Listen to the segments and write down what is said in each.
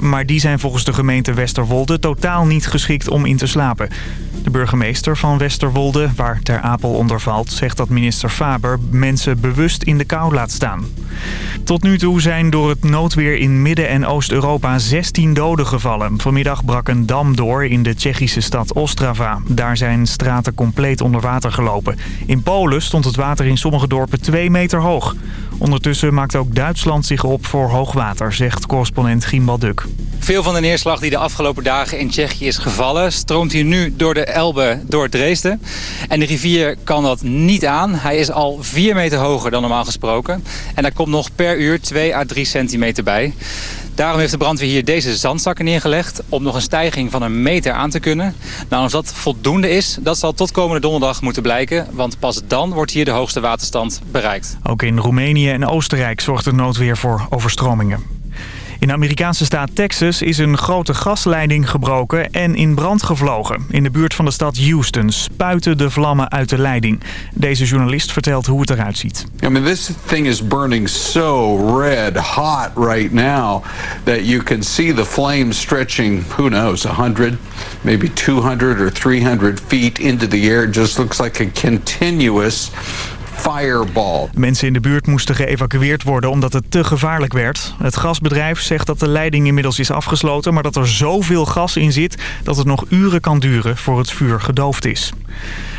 maar die zijn volgens de gemeente Westerwolde totaal niet geschikt om in te slapen. De burgemeester van Westerwolde, waar Ter Apel onder valt, zegt dat minister Faber mensen bewust in de kou laat staan. Tot nu toe zijn door het noodweer in Midden- en Oost-Europa 16 doden gevallen. Vanmiddag brak een dam door in de Tsjechische stad Ostrava. Daar zijn straten compleet onder water gelopen. In Polen stond het water in sommige dorpen 2 meter hoog. Ondertussen maakt ook Duitsland zich op voor hoogwater, zegt correspondent Gimbal Duk. Veel van de neerslag die de afgelopen dagen in Tsjechië is gevallen... stroomt hier nu door de Elbe door Dresden. En de rivier kan dat niet aan. Hij is al 4 meter hoger dan normaal gesproken. En daar komt nog per uur 2 à 3 centimeter bij. Daarom heeft de brandweer hier deze zandzakken neergelegd... om nog een stijging van een meter aan te kunnen. Nou, of dat voldoende is, dat zal tot komende donderdag moeten blijken... want pas dan wordt hier de hoogste waterstand bereikt. Ook in Roemenië en Oostenrijk zorgt de noodweer voor overstromingen. In de Amerikaanse staat Texas is een grote gasleiding gebroken en in brand gevlogen. In de buurt van de stad Houston spuiten de vlammen uit de leiding. Deze journalist vertelt hoe het eruit ziet. I mean, this thing is burning so red hot right now that you can see the flames stretching, who knows, 100, maybe 200 or 300 feet into the air. It just looks like a continuous fireball. Mensen in de buurt moesten geëvacueerd worden omdat het te gevaarlijk werd. Het gasbedrijf zegt dat de leiding inmiddels is afgesloten... maar dat er zoveel gas in zit dat het nog uren kan duren voor het vuur gedoofd is.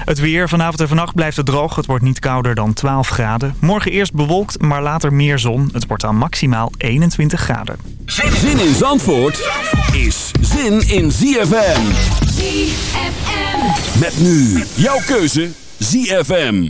Het weer. Vanavond en vannacht blijft het droog. Het wordt niet kouder dan 12 graden. Morgen eerst bewolkt, maar later meer zon. Het wordt dan maximaal 21 graden. Zin in Zandvoort is zin in ZFM. ZFM. Met nu jouw keuze ZFM.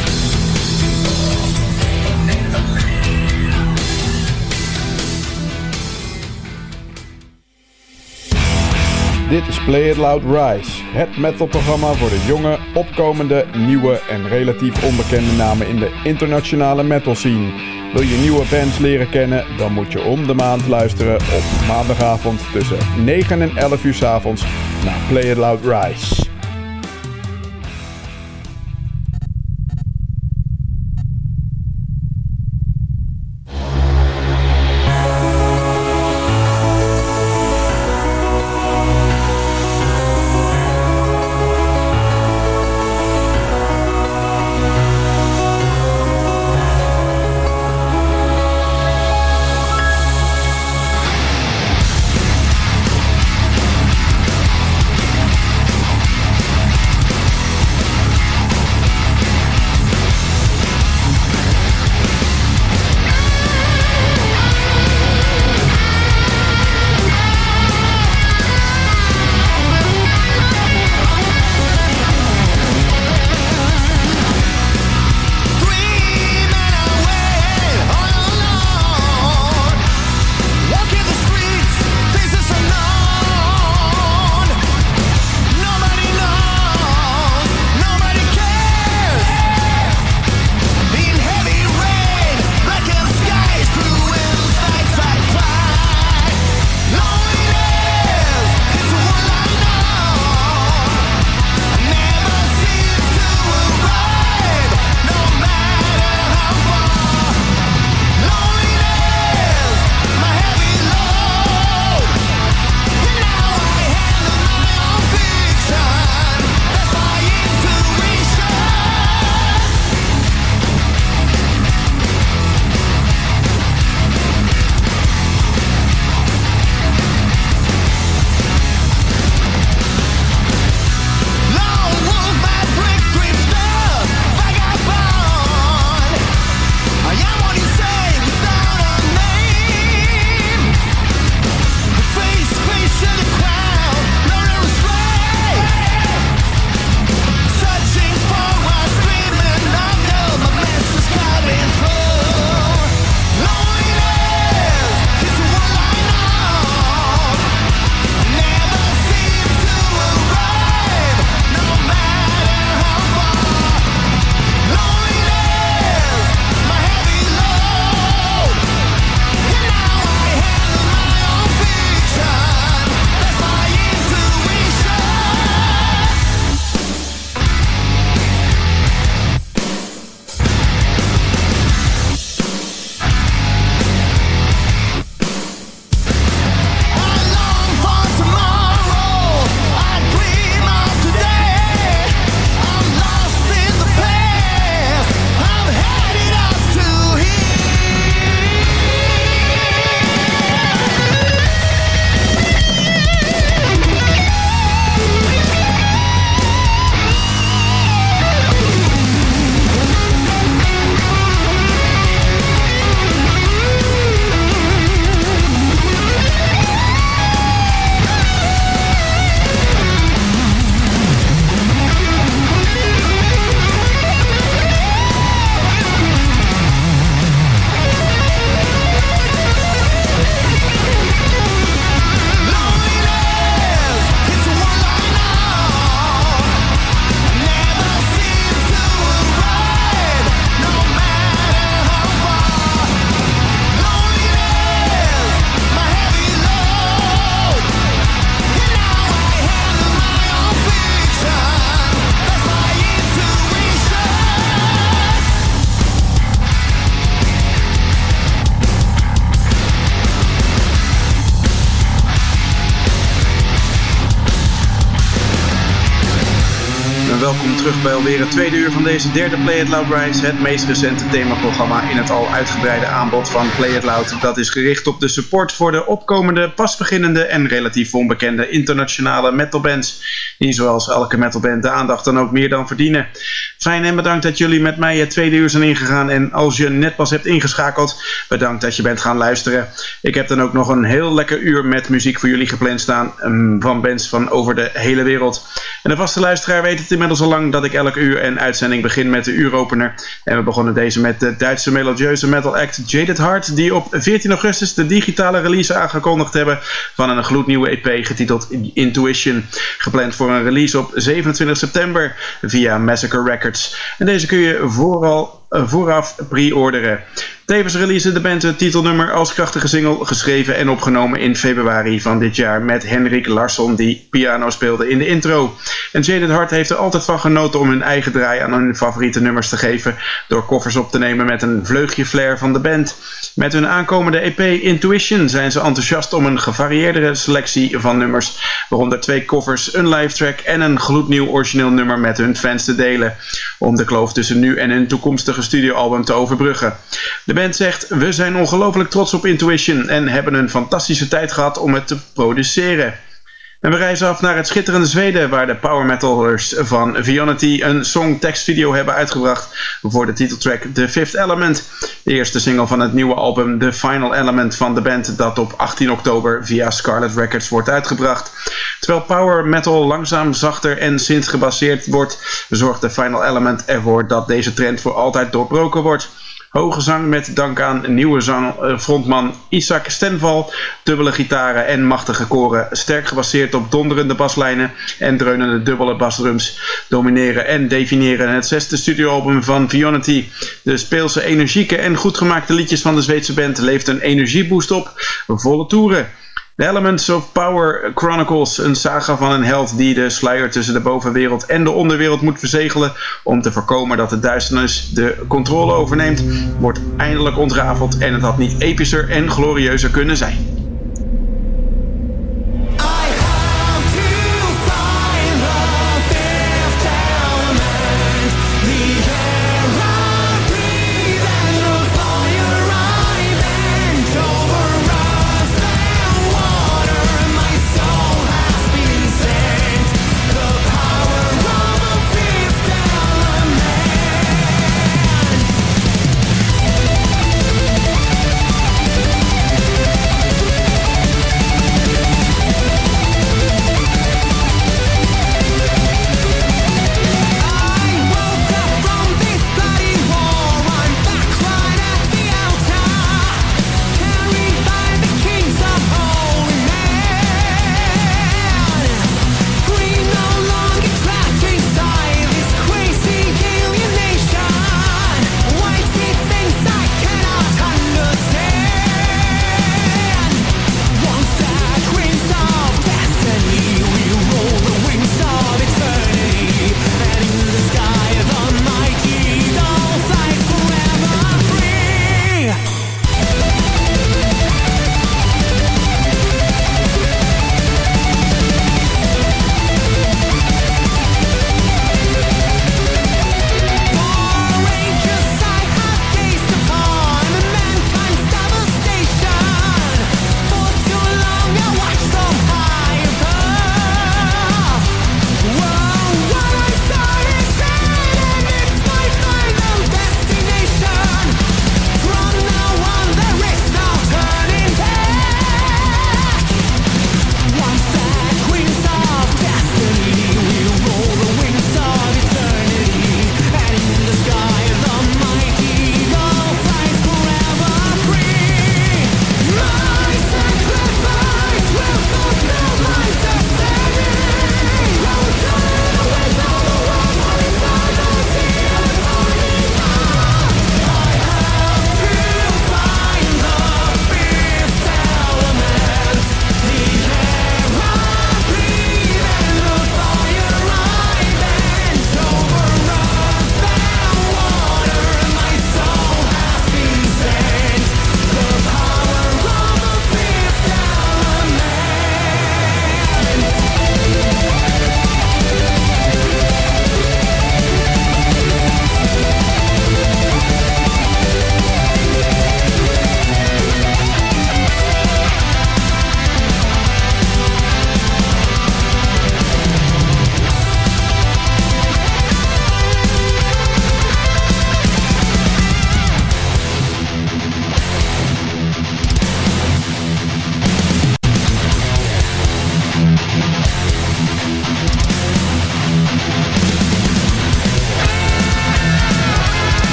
Dit is Play It Loud Rise, het metalprogramma voor de jonge, opkomende, nieuwe en relatief onbekende namen in de internationale metal scene. Wil je nieuwe bands leren kennen, dan moet je om de maand luisteren op maandagavond tussen 9 en 11 uur s avonds naar Play It Loud Rise. Terug bij alweer het tweede uur van deze derde Play It Loud Rise. Het meest recente themaprogramma in het al uitgebreide aanbod van Play It Loud. Dat is gericht op de support voor de opkomende, pas beginnende en relatief onbekende internationale metalbands. Die zoals elke metalband de aandacht dan ook meer dan verdienen. Fijn en bedankt dat jullie met mij het tweede uur zijn ingegaan. En als je net pas hebt ingeschakeld, bedankt dat je bent gaan luisteren. Ik heb dan ook nog een heel lekker uur met muziek voor jullie gepland staan. Um, van bands van over de hele wereld. En de vaste luisteraar weet het inmiddels al lang dat ik elk uur en uitzending begin met de uuropener. En we begonnen deze met de Duitse melodieuze metal act Jaded Heart, die op 14 augustus de digitale release aangekondigd hebben van een gloednieuwe EP getiteld Intuition. Gepland voor een release op 27 september via Massacre Records. En deze kun je vooral vooraf pre-orderen. Tevens release de band het titelnummer als krachtige single, geschreven en opgenomen in februari van dit jaar met Henrik Larsson die piano speelde in de intro. En Jaded Heart heeft er altijd van genoten om hun eigen draai aan hun favoriete nummers te geven door koffers op te nemen met een vleugje flair van de band. Met hun aankomende EP Intuition zijn ze enthousiast om een gevarieerdere selectie van nummers, waaronder twee covers, een live track en een gloednieuw origineel nummer met hun fans te delen, om de kloof tussen nu en hun toekomstige studioalbum te overbruggen. De band zegt, we zijn ongelooflijk trots op Intuition en hebben een fantastische tijd gehad om het te produceren. En we reizen af naar het schitterende Zweden, waar de power metalers van Vionity een song-tekstvideo hebben uitgebracht voor de titeltrack The Fifth Element. De eerste single van het nieuwe album The Final Element van de band, dat op 18 oktober via Scarlet Records wordt uitgebracht. Terwijl power metal langzaam zachter en synth gebaseerd wordt, zorgt The Final Element ervoor dat deze trend voor altijd doorbroken wordt. Hoge zang met dank aan nieuwe zangfrontman Isaac Stenval. Dubbele gitaren en machtige koren. Sterk gebaseerd op donderende baslijnen en dreunende dubbele basdrums. Domineren en definiëren het zesde studioalbum van Vionity. De speelse, energieke en goed gemaakte liedjes van de Zweedse band leeft een energieboost op. Volle toeren. The Elements of Power Chronicles, een saga van een held die de sluier tussen de bovenwereld en de onderwereld moet verzegelen om te voorkomen dat de duisternis de controle overneemt, wordt eindelijk ontrafeld en het had niet epischer en glorieuzer kunnen zijn.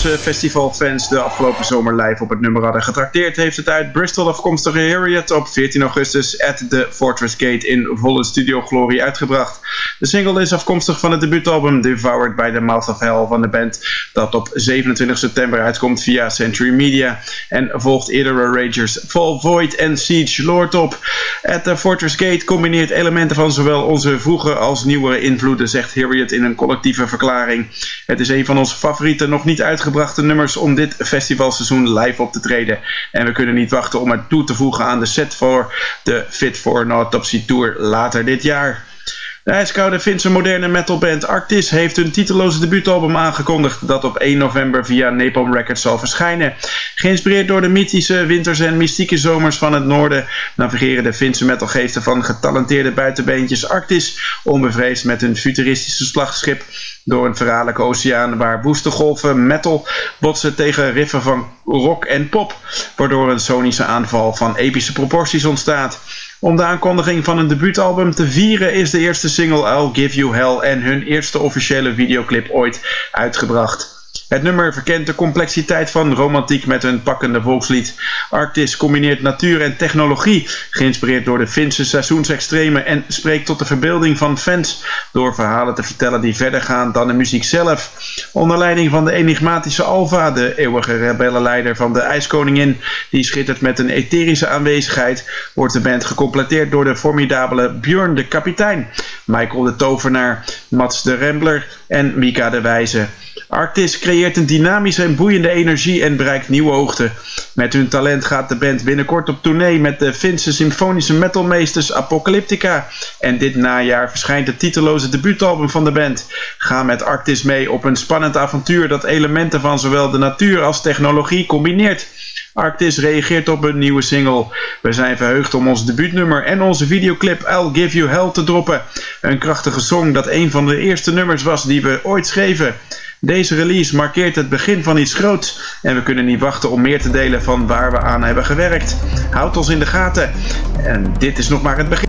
Festivalfans de afgelopen zomer live op het nummer hadden getrakteerd, heeft het uit Bristol afkomstige Harriet op 14 augustus at the Fortress Gate in volle studio glorie uitgebracht. De single is afkomstig van het debuutalbum Devoured by the Mouth of Hell van de band, dat op 27 september uitkomt via Century Media en volgt eerdere Ragers Fall Void en Siege Lord op. At the Fortress Gate combineert elementen van zowel onze vroege als nieuwere invloeden, zegt Harriet in een collectieve verklaring. Het is een van onze favoriete nog niet uitgebrachte nummers om dit festivalseizoen live op te treden. En we kunnen niet wachten om het toe te voegen aan de set voor de Fit for an Autopsy Tour later dit jaar. De ijskoude Finse moderne metalband Arctis heeft hun titeloze debuutalbum aangekondigd dat op 1 november via Napalm Records zal verschijnen. Geïnspireerd door de mythische winters en mystieke zomers van het noorden navigeren de Finse metalgeesten van getalenteerde buitenbeentjes Arctis onbevreesd met hun futuristische slagschip door een verraderlijke oceaan waar woeste golven metal botsen tegen riffen van rock en pop, waardoor een sonische aanval van epische proporties ontstaat. Om de aankondiging van een debuutalbum te vieren is de eerste single I'll Give You Hell en hun eerste officiële videoclip ooit uitgebracht. Het nummer verkent de complexiteit van romantiek met een pakkende volkslied. Arctis combineert natuur en technologie, geïnspireerd door de Finse seizoensextremen en spreekt tot de verbeelding van fans door verhalen te vertellen die verder gaan dan de muziek zelf. Onder leiding van de enigmatische Alva, de eeuwige rebellenleider van de IJskoningin, die schittert met een etherische aanwezigheid, wordt de band gecompleteerd door de formidabele Björn de Kapitein, Michael de Tovenaar, Mats de Rembler en Mika de Wijze. Arctis creëert een dynamische en boeiende energie en bereikt nieuwe hoogten. Met hun talent gaat de band binnenkort op tournee met de Finse symfonische metalmeesters Apocalyptica. En dit najaar verschijnt het titeloze debuutalbum van de band. Ga met Arctis mee op een spannend avontuur dat elementen van zowel de natuur als technologie combineert. Arctis reageert op een nieuwe single. We zijn verheugd om ons debuutnummer en onze videoclip I'll Give You Hell te droppen. Een krachtige song dat een van de eerste nummers was die we ooit schreven. Deze release markeert het begin van iets groots en we kunnen niet wachten om meer te delen van waar we aan hebben gewerkt. Houd ons in de gaten en dit is nog maar het begin.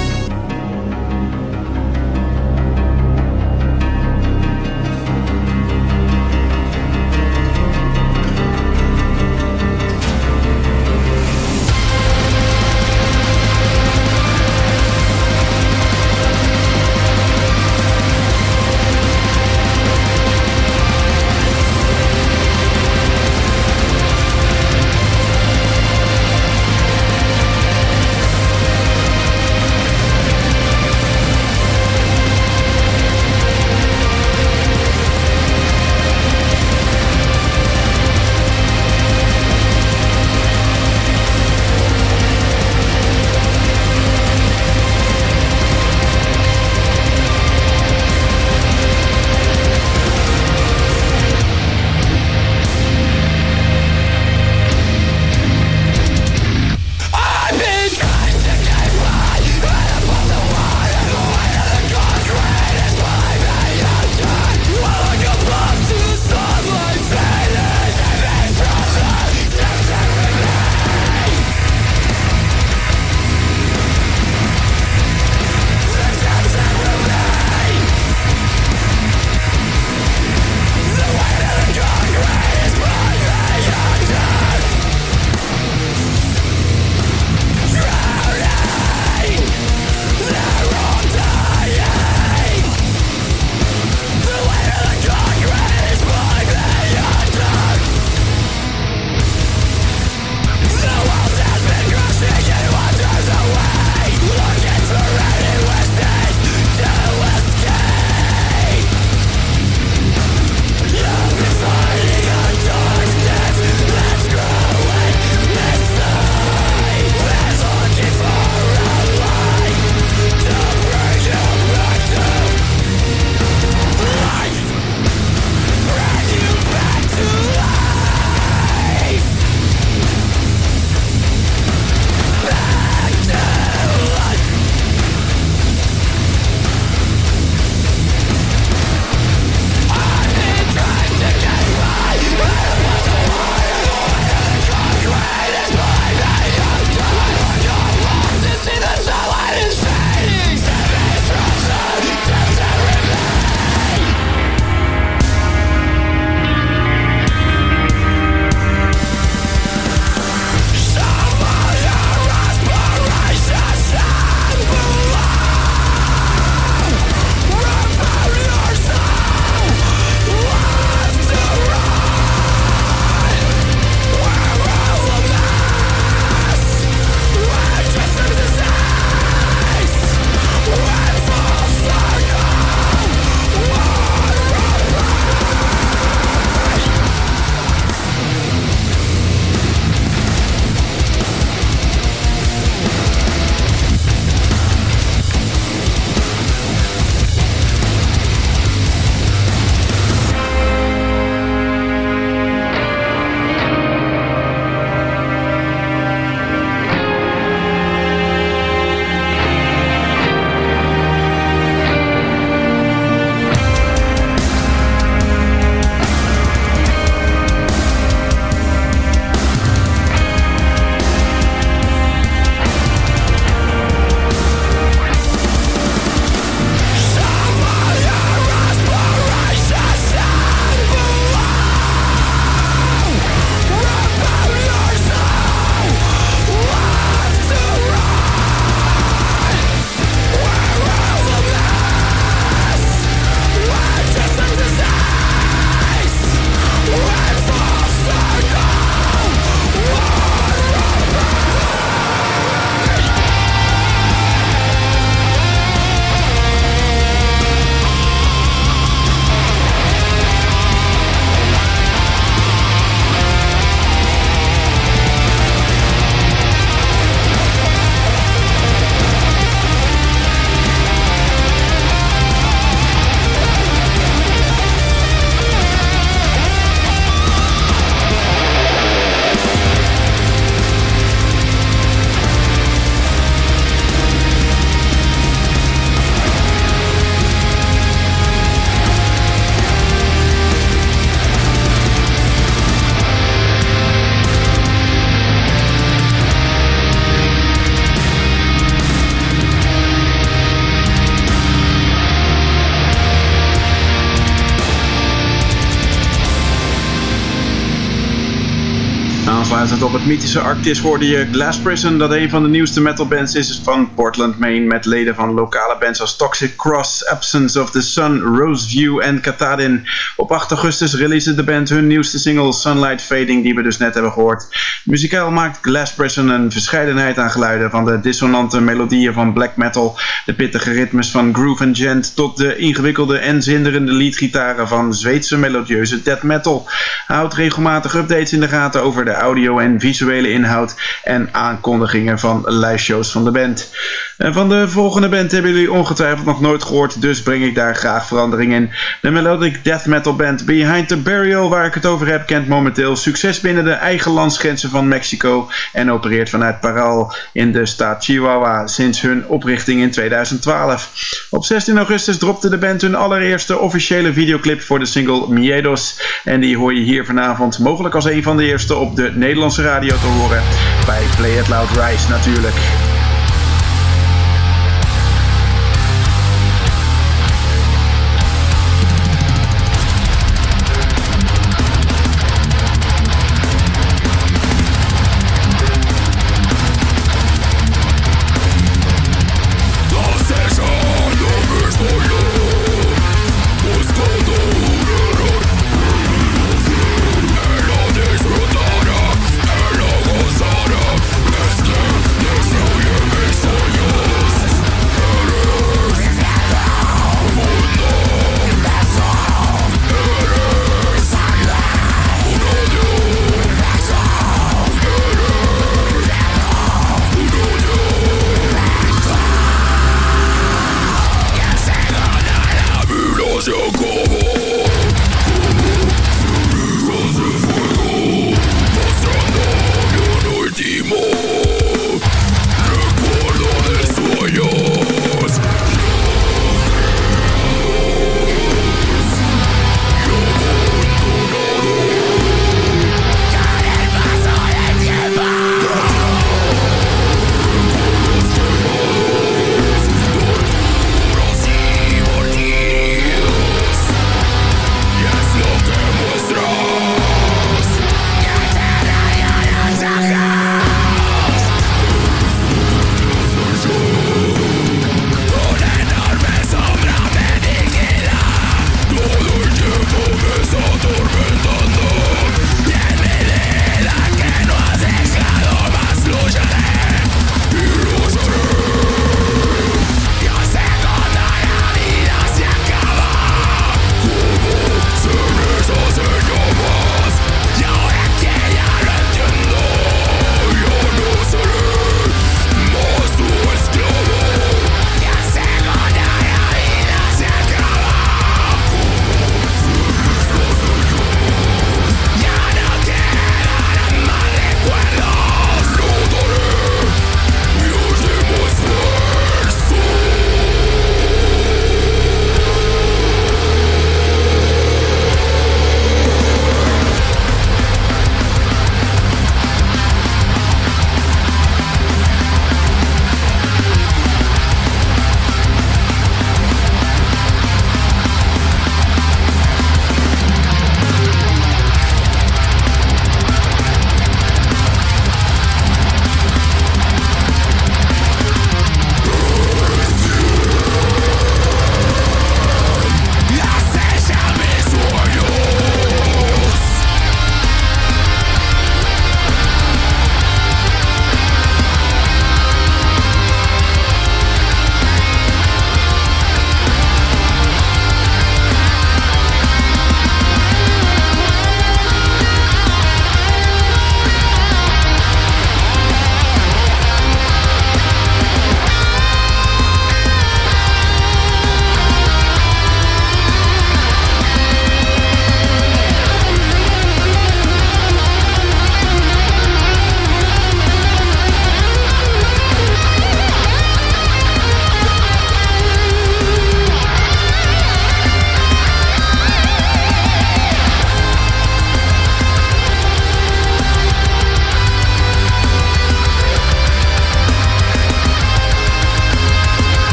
Blazend op het mythische Arctis hoorde je Glass Prison, dat een van de nieuwste metalbands is van Portland, Maine, met leden van lokale bands als Toxic Cross, Absence of the Sun, Roseview en Katadin. Op 8 augustus release de band hun nieuwste single Sunlight Fading, die we dus net hebben gehoord. Muzikaal maakt Glass Prison een verscheidenheid aan geluiden, van de dissonante melodieën van black metal, de pittige ritmes van groove en gent, tot de ingewikkelde en zinderende leadgitaren van Zweedse melodieuze death metal. Houd regelmatig updates in de gaten over de audio en visuele inhoud en aankondigingen van liveshows van de band. En van de volgende band hebben jullie ongetwijfeld nog nooit gehoord, dus breng ik daar graag verandering in. De melodic death metal band Behind the Burial, waar ik het over heb, kent momenteel succes binnen de eigen landsgrenzen van Mexico en opereert vanuit Paral in de staat Chihuahua sinds hun oprichting in 2012. Op 16 augustus dropte de band hun allereerste officiële videoclip voor de single Miedos en die hoor je hier vanavond mogelijk als een van de eerste op de Nederlandse radio te horen bij Play It Loud Rise natuurlijk.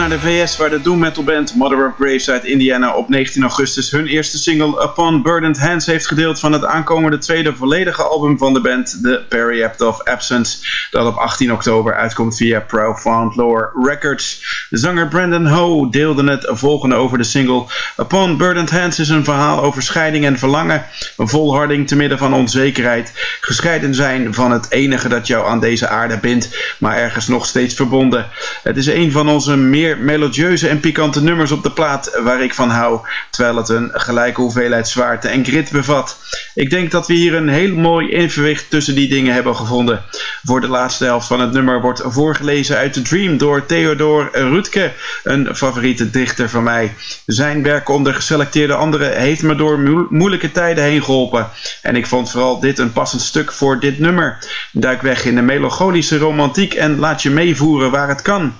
Naar de VS waar de doom metal band Mother of Graves uit Indiana op 19 augustus hun eerste single Upon Burdened Hands heeft gedeeld van het aankomende tweede volledige album van de band, The Periapt of Absence, dat op 18 oktober uitkomt via Profound Lore Records. De zanger Brandon Ho deelde het volgende over de single. Upon Burdened Hands is een verhaal over scheiding en verlangen, een volharding te midden van onzekerheid, gescheiden zijn van het enige dat jou aan deze aarde bindt, maar ergens nog steeds verbonden. Het is een van onze meer melodieuze en pikante nummers op de plaat waar ik van hou, terwijl het een gelijke hoeveelheid zwaarte en grit bevat. Ik denk dat we hier een heel mooi evenwicht tussen die dingen hebben gevonden. Voor de laatste helft van het nummer wordt voorgelezen uit The Dream door Theodor Rutke, een favoriete dichter van mij. Zijn werk onder geselecteerde anderen heeft me door moeilijke tijden heen geholpen. En ik vond vooral dit een passend stuk voor dit nummer. Duik weg in de melancholische romantiek en laat je meevoeren waar het kan.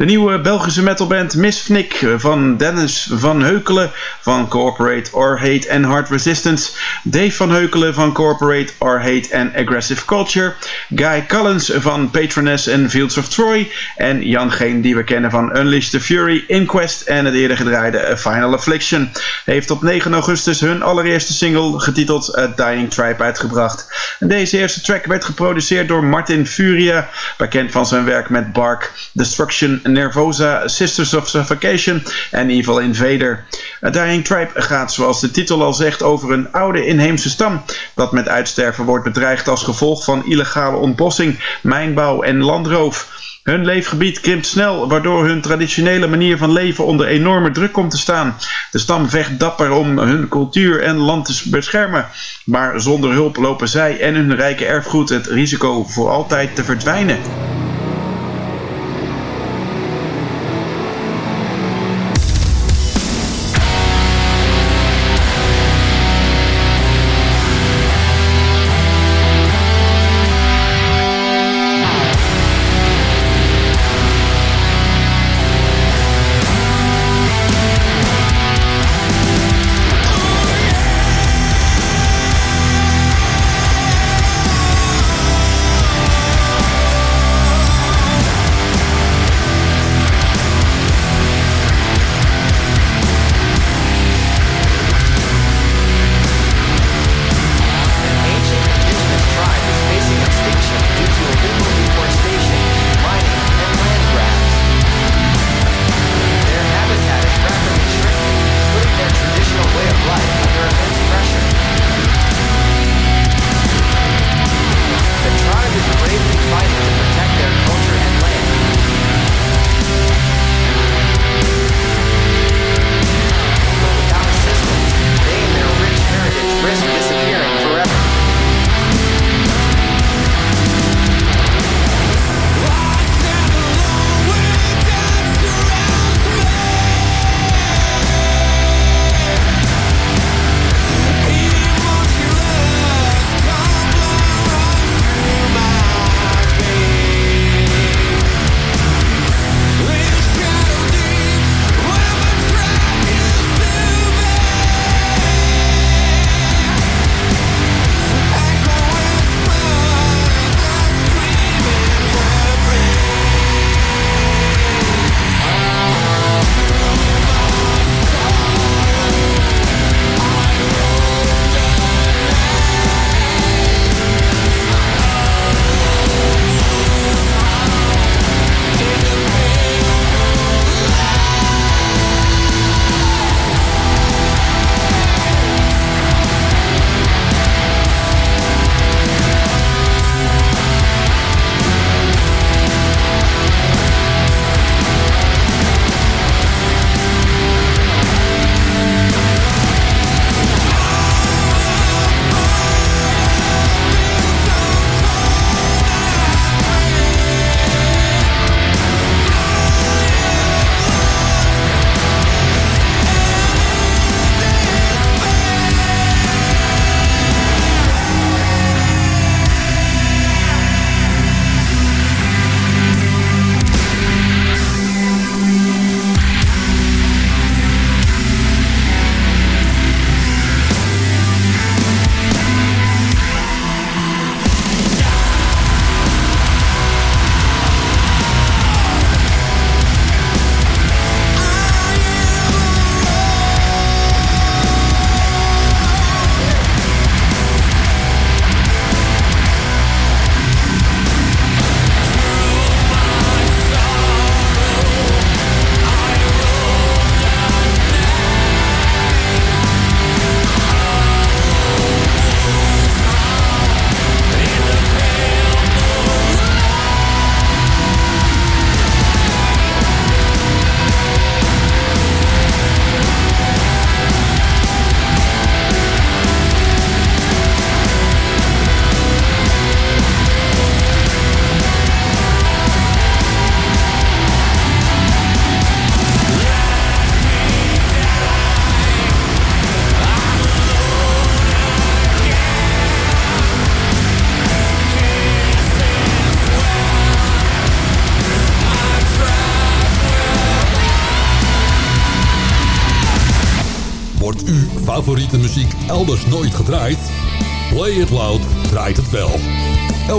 De nieuwe Belgische metalband Misfnik van Dennis van Heukelen van Corporate or Hate and Hard Resistance. Dave van Heukelen van Corporate or Hate and Aggressive Culture. Guy Collins van Patroness and Fields of Troy. En Jan Geen die we kennen van Unleash the Fury, Inquest en het eerder gedraaide Final Affliction. Heeft op 9 augustus hun allereerste single getiteld A Dying Tribe uitgebracht. En deze eerste track werd geproduceerd door Martin Furia, bekend van zijn werk met Bark, Destruction Nervosa, Sisters of Suffocation en Evil Invader. A Dying Tribe gaat, zoals de titel al zegt, over een oude inheemse stam dat met uitsterven wordt bedreigd als gevolg van illegale ontbossing, mijnbouw en landroof. Hun leefgebied krimpt snel, waardoor hun traditionele manier van leven onder enorme druk komt te staan. De stam vecht dapper om hun cultuur en land te beschermen. Maar zonder hulp lopen zij en hun rijke erfgoed het risico voor altijd te verdwijnen.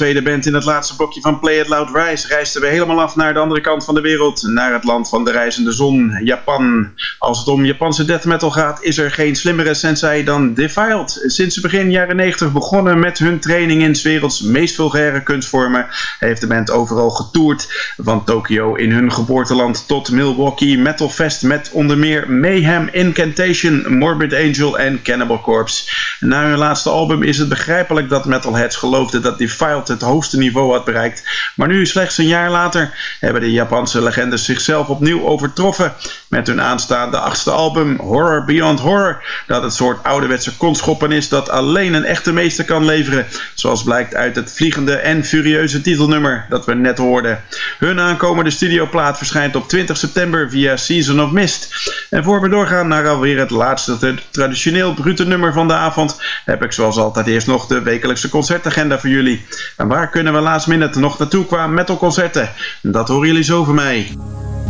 Tweede band in het laatste blokje van Play It Loud Rise reisden we helemaal af naar de andere kant van de wereld, naar het land van de reizende zon, Japan. Als het om Japanse death metal gaat, is er geen slimmere sensei dan Defiled. Sinds begin jaren 90 begonnen met hun training in 's werelds meest vulgaire kunstvormen, heeft de band overal getoerd, van Tokyo in hun geboorteland tot Milwaukee Metal Fest met onder meer Mayhem, Incantation, Morbid Angel en Cannibal Corpse. Na hun laatste album is het begrijpelijk dat metalheads geloofden dat dat Defiled het hoogste niveau had bereikt. Maar nu, slechts een jaar later, hebben de Japanse legendes zichzelf opnieuw overtroffen met hun aanstaande achtste album Horror Beyond Horror, dat het soort ouderwetse konschoppen is dat alleen een echte meester kan leveren, zoals blijkt uit het vliegende en furieuze titelnummer dat we net hoorden. Hun aankomende studioplaat verschijnt op 20 september via Season of Mist. En voor we doorgaan naar alweer het laatste traditioneel brute nummer van de avond, heb ik zoals altijd eerst nog de wekelijkse concertagenda voor jullie. En waar kunnen we last minute nog naartoe qua metalconcerten? Dat horen jullie zo van mij.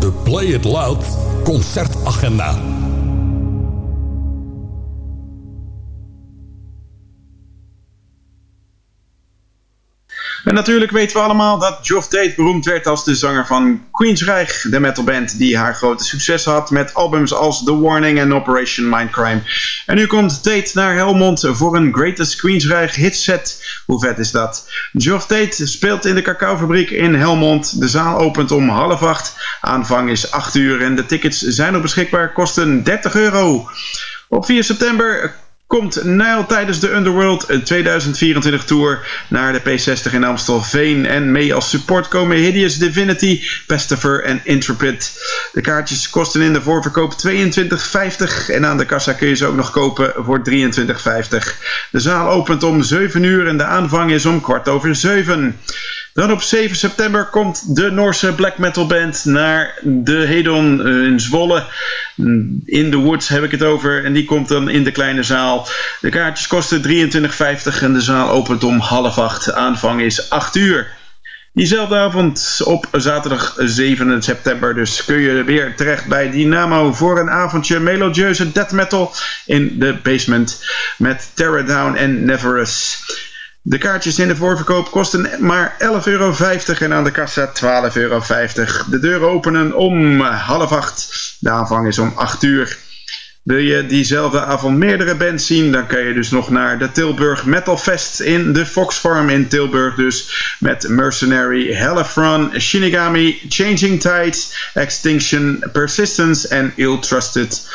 De Play It Loud concertagenda. En natuurlijk weten we allemaal dat Geoff Tate beroemd werd als de zanger van Queensryche, de metalband die haar grote succes had met albums als The Warning en Operation Mindcrime. En nu komt Tate naar Helmond voor een Greatest Queensryche hitset. Hoe vet is dat? Geoff Tate speelt in de cacaofabriek in Helmond. De zaal opent om half acht. Aanvang is 8 uur en de tickets zijn nog beschikbaar, kosten 30 euro. Op 4 september komt Nile tijdens de Underworld 2024 Tour naar de P60 in Amstelveen. En mee als support komen Hideous Divinity, Pestifer en Intrepid. De kaartjes kosten in de voorverkoop 22,50 en aan de kassa kun je ze ook nog kopen voor 23,50. De zaal opent om 7 uur en de aanvang is om kwart over 7. Dan op 7 september komt de Noorse black metal band naar de Hedon eh, in Zwolle. In the Woods heb ik het over. En die komt dan in de kleine zaal. De kaartjes kosten 23,50 en de zaal opent om half acht. Aanvang is 8 uur. Diezelfde avond op zaterdag 7 september dus kun je weer terecht bij Dynamo voor een avondje melodieuze death metal in de basement met Terror Down en Neverus. De kaartjes in de voorverkoop kosten maar 11,50 euro en aan de kassa 12,50 euro. De deuren openen om half acht. De aanvang is om 8 uur. Wil je diezelfde avond meerdere bands zien, dan kan je dus nog naar de Tilburg Metal Fest in de Fox Farm in Tilburg dus. Met Mercenary, Hellefron, Shinigami, Changing Tides, Extinction, Persistence en Ill Trusted.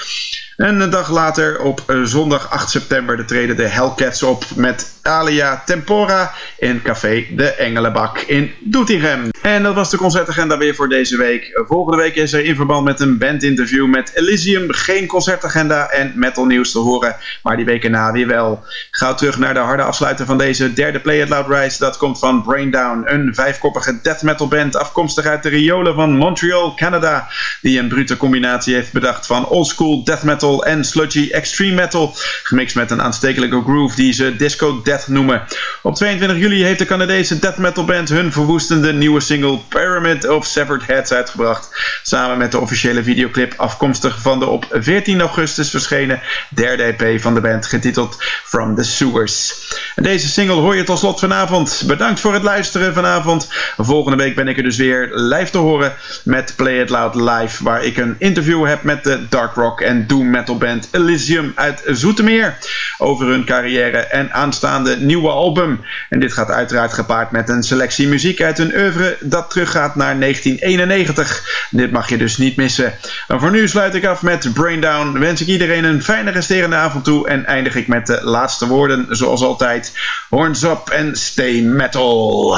En een dag later, op eh, zondag 8 september, treden de Hellcats op met Alia Tempora in Café De Engelenbak in Doetinchem. En dat was de concertagenda weer voor deze week. Volgende week is er in verband met een bandinterview met Elysium geen concertagenda en metal nieuws te horen. Maar die weken na weer wel. Ga terug naar de harde afsluiter van deze derde Play It Loud Rise. Dat komt van Braindown, een vijfkoppige death metal band afkomstig uit de riolen van Montreal, Canada. Die een brute combinatie heeft bedacht van oldschool death metal en sludgy extreme metal. Gemixt met een aanstekelijke groove die ze disco death noemen. Op 22 juli heeft de Canadese death metal band hun verwoestende nieuwe single Pyramid of Severed Heads uitgebracht. Samen met de officiële videoclip afkomstig van de op 14 augustus verschenen derde EP van de band getiteld From the Sewers. En deze single hoor je tot slot vanavond. Bedankt voor het luisteren vanavond. Volgende week ben ik er dus weer live te horen met Play It Loud Live. Waar ik een interview heb met de dark rock en doom metal band Elysium uit Zoetermeer. Over hun carrière en aanstaande nieuwe album. En dit gaat uiteraard gepaard met een selectie muziek uit hun oeuvre dat teruggaat naar 1991. Dit mag je dus niet missen. En voor nu sluit ik af met Braindown. Wens ik iedereen een fijne resterende avond toe. En eindig ik met de laatste woorden zoals altijd. Horns up en stay metal.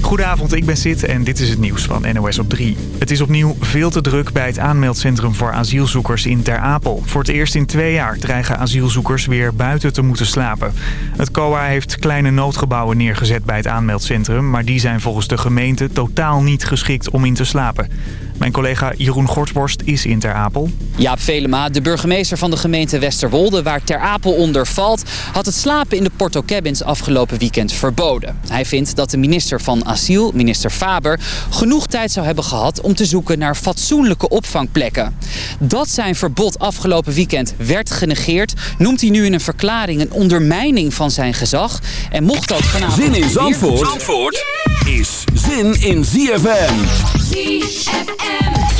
Goedenavond, ik ben Sid en dit is het nieuws van NOS op 3. Het is opnieuw veel te druk bij het aanmeldcentrum voor asielzoekers in Ter Apel. Voor het eerst in twee jaar dreigen asielzoekers weer buiten te moeten slapen. Het COA heeft kleine noodgebouwen neergezet bij het aanmeldcentrum... maar die zijn volgens de gemeente totaal niet geschikt om in te slapen. Mijn collega Jeroen Gortworst is in Ter Apel. Jaap Velema, de burgemeester van de gemeente Westerwolde... waar Ter Apel onder valt, had het slapen in de Porto Cabins afgelopen weekend verboden. Hij vindt dat de minister van Asiel, minister Faber... genoeg tijd zou hebben gehad om te zoeken naar fatsoenlijke opvangplekken. Dat zijn verbod afgelopen weekend werd genegeerd... noemt hij nu in een verklaring een ondermijning van zijn gezag. En mocht dat vanavond... Zin in Zandvoort, Zandvoort is zin in ZFM. ZFM.